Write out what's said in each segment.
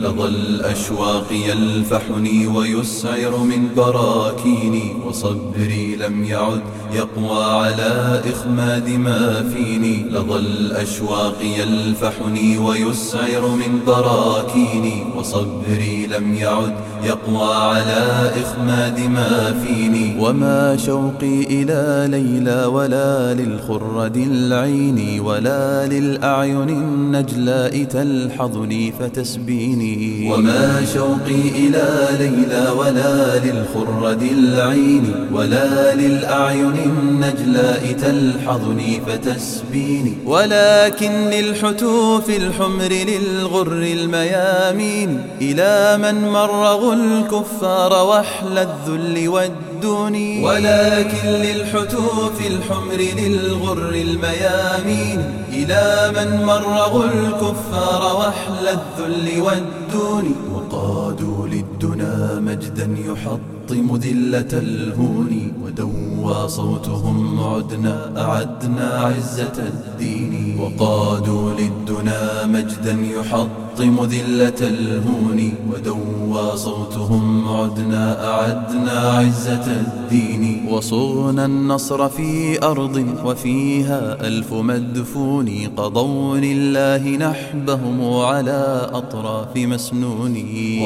لظى الأشواق يلفحني ويسعر من براكيني وصبري لم يعد يقوى على إخماد ما فيني. لظى الأشواق يلفحني ويسعر من براكيني. وصبري لم يعد يقوى على إخماد ما فيني. وما شوقي إلى ليلى ولا للخرد العين ولا للأعين النجلاء تلحظني فتسبيني. وما شوقي إلى ليلى ولا للخرد العين ولا للأعين النجلاء تلحظني فتسبيني. ولكن للحتوف الحمر للغر الميامين. إلى من مرغ الكفار وحل الذل والدون ولكن للحتوف الحمر للغر الميامين. إلى من مرغ الكفار وحل الذل والدون وقادوا للدنا مجدا يحطم ذلة الهون. ودوى صوتهم عدنا أعدنا عزة الدين. وقادوا للدنا مجدا يحطم ذلة الهون ودوى صوتهم عدنا أعدنا عزة الدين وصغنا النصر في أرض وفيها ألف مدفون قضوا لله نحبهم على أطراف مسنون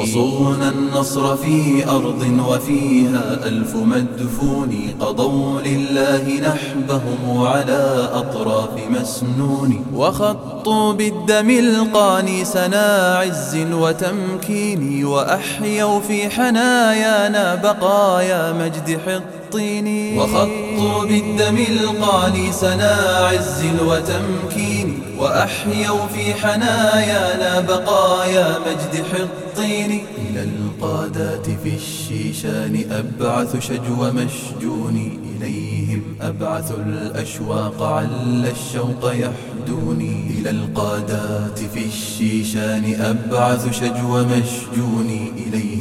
وصغنا النصر في أرض وفيها ألف مدفون قضوا لله نحبهم على أطراف مسنون وخطوا بالدم القاني سنا عز وتمكين وأحيوا في حنايانا بقايا مجد حطين. وخطوا بالدم القاني سنا عز وتمكين وأحيوا في حنايانا بقايا مجد حطين. إلى القادات في الشيشان أبعث شجو مشجون إليهم أبعث الأشواق عل الشوق يحدوني. إلى القادات في الشيشان أبعث شجو مشجون إليهم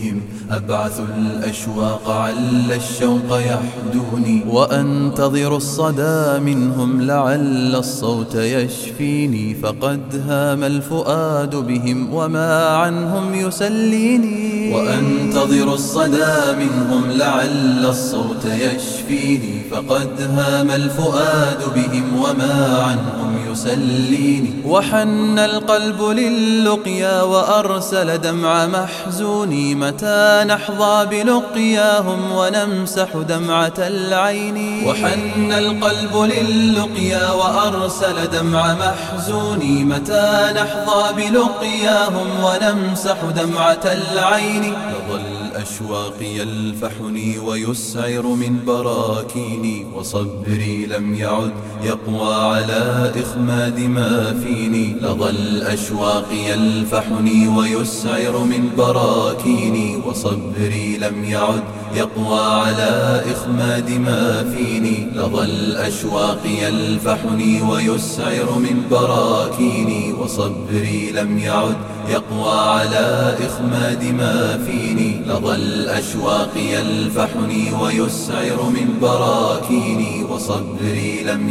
أبعث الأشواق عل الشوق يحدوني وأنتظر الصدى منهم لعل الصوت يشفيني فقد هام الفؤاد بهم وما عنهم يسليني وأنتظر الصدى منهم لعل الصوت يشفيني فقد هام الفؤاد بهم وما عنهم يسليني وحن القلب للقيا وأرسل دمع محزوني متى نحظى بلقياهم ونمسح دمعة العين. وحن القلب للقيا وأرسل دمع محزوني متى نحظى بلقياهم ونمسح دمعة العين؟ لظى الأشواق يلفحني ويسعر من براكيني. وصبري لم يعد يقوى على إخماد ما فيني. لظى الأشواق يلفحني ويسعر من براكيني. وصبري لم يعد يقوى على إخماد ما فيني. لظى الأشواق يلفحني ويسعر من براكيني. وصبري لم يعد يقوى على إخماد ما فيني. لظى الأشواق يلفحني ويسعر من براكيني. وصبري لم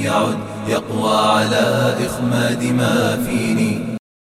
يقوى على إخماد ما فيني.